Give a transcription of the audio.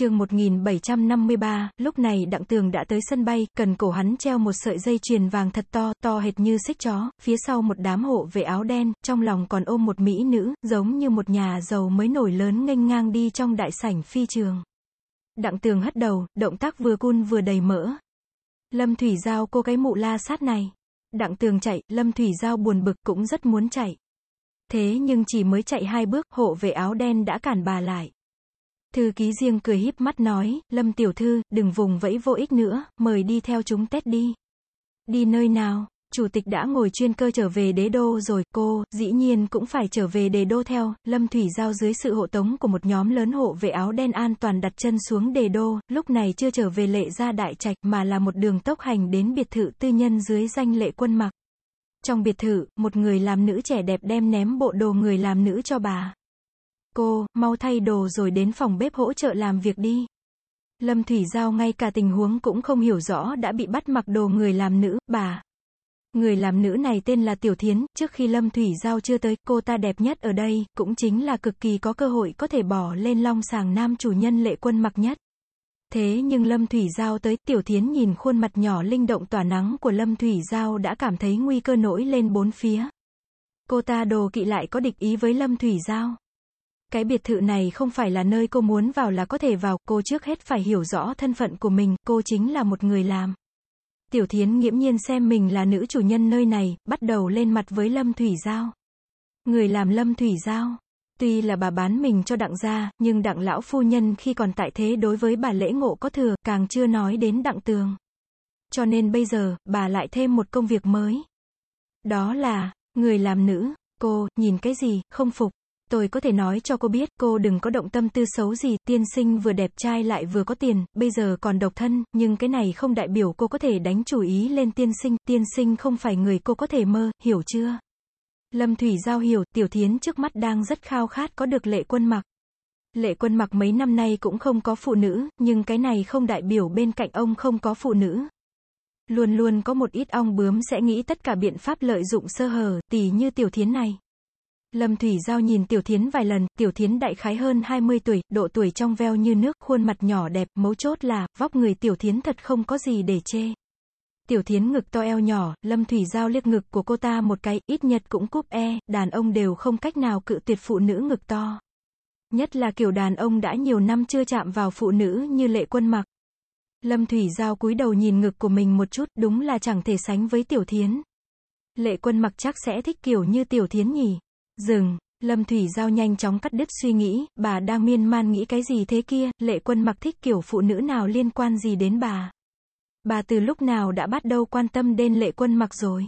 chương 1753, lúc này đặng tường đã tới sân bay, cần cổ hắn treo một sợi dây chuyền vàng thật to, to hệt như xích chó, phía sau một đám hộ vệ áo đen, trong lòng còn ôm một mỹ nữ, giống như một nhà giàu mới nổi lớn nghênh ngang đi trong đại sảnh phi trường. Đặng tường hất đầu, động tác vừa cun vừa đầy mỡ. Lâm Thủy Giao cô cái mụ la sát này. Đặng tường chạy, Lâm Thủy Giao buồn bực cũng rất muốn chạy. Thế nhưng chỉ mới chạy hai bước, hộ vệ áo đen đã cản bà lại. Thư ký riêng cười híp mắt nói, Lâm tiểu thư, đừng vùng vẫy vô ích nữa, mời đi theo chúng Tết đi. Đi nơi nào? Chủ tịch đã ngồi chuyên cơ trở về đế đô rồi, cô, dĩ nhiên cũng phải trở về đế đô theo, Lâm Thủy Giao dưới sự hộ tống của một nhóm lớn hộ vệ áo đen an toàn đặt chân xuống đế đô, lúc này chưa trở về lệ gia đại trạch mà là một đường tốc hành đến biệt thự tư nhân dưới danh lệ quân mặc. Trong biệt thự, một người làm nữ trẻ đẹp đem ném bộ đồ người làm nữ cho bà. Cô, mau thay đồ rồi đến phòng bếp hỗ trợ làm việc đi. Lâm Thủy Giao ngay cả tình huống cũng không hiểu rõ đã bị bắt mặc đồ người làm nữ, bà. Người làm nữ này tên là Tiểu Thiến, trước khi Lâm Thủy Giao chưa tới, cô ta đẹp nhất ở đây, cũng chính là cực kỳ có cơ hội có thể bỏ lên long sàng nam chủ nhân lệ quân mặc nhất. Thế nhưng Lâm Thủy Giao tới, Tiểu Thiến nhìn khuôn mặt nhỏ linh động tỏa nắng của Lâm Thủy Giao đã cảm thấy nguy cơ nổi lên bốn phía. Cô ta đồ kỵ lại có địch ý với Lâm Thủy Giao. Cái biệt thự này không phải là nơi cô muốn vào là có thể vào, cô trước hết phải hiểu rõ thân phận của mình, cô chính là một người làm. Tiểu Thiến nghiễm nhiên xem mình là nữ chủ nhân nơi này, bắt đầu lên mặt với Lâm Thủy Giao. Người làm Lâm Thủy Giao. Tuy là bà bán mình cho đặng gia, nhưng đặng lão phu nhân khi còn tại thế đối với bà lễ ngộ có thừa, càng chưa nói đến đặng tường. Cho nên bây giờ, bà lại thêm một công việc mới. Đó là, người làm nữ, cô, nhìn cái gì, không phục. Tôi có thể nói cho cô biết, cô đừng có động tâm tư xấu gì, tiên sinh vừa đẹp trai lại vừa có tiền, bây giờ còn độc thân, nhưng cái này không đại biểu cô có thể đánh chủ ý lên tiên sinh, tiên sinh không phải người cô có thể mơ, hiểu chưa? Lâm Thủy Giao hiểu, Tiểu Thiến trước mắt đang rất khao khát có được lệ quân mặc. Lệ quân mặc mấy năm nay cũng không có phụ nữ, nhưng cái này không đại biểu bên cạnh ông không có phụ nữ. Luôn luôn có một ít ong bướm sẽ nghĩ tất cả biện pháp lợi dụng sơ hở, tỷ như Tiểu Thiến này. Lâm Thủy Giao nhìn Tiểu Thiến vài lần, Tiểu Thiến đại khái hơn 20 tuổi, độ tuổi trong veo như nước, khuôn mặt nhỏ đẹp, mấu chốt là, vóc người Tiểu Thiến thật không có gì để chê. Tiểu Thiến ngực to eo nhỏ, Lâm Thủy Giao liếc ngực của cô ta một cái, ít nhất cũng cúp e, đàn ông đều không cách nào cự tuyệt phụ nữ ngực to. Nhất là kiểu đàn ông đã nhiều năm chưa chạm vào phụ nữ như lệ quân mặc. Lâm Thủy Giao cúi đầu nhìn ngực của mình một chút, đúng là chẳng thể sánh với Tiểu Thiến. Lệ quân mặc chắc sẽ thích kiểu như Tiểu Thiến nhỉ. Dừng, Lâm Thủy Giao nhanh chóng cắt đứt suy nghĩ, bà đang miên man nghĩ cái gì thế kia, lệ quân mặc thích kiểu phụ nữ nào liên quan gì đến bà. Bà từ lúc nào đã bắt đầu quan tâm đến lệ quân mặc rồi.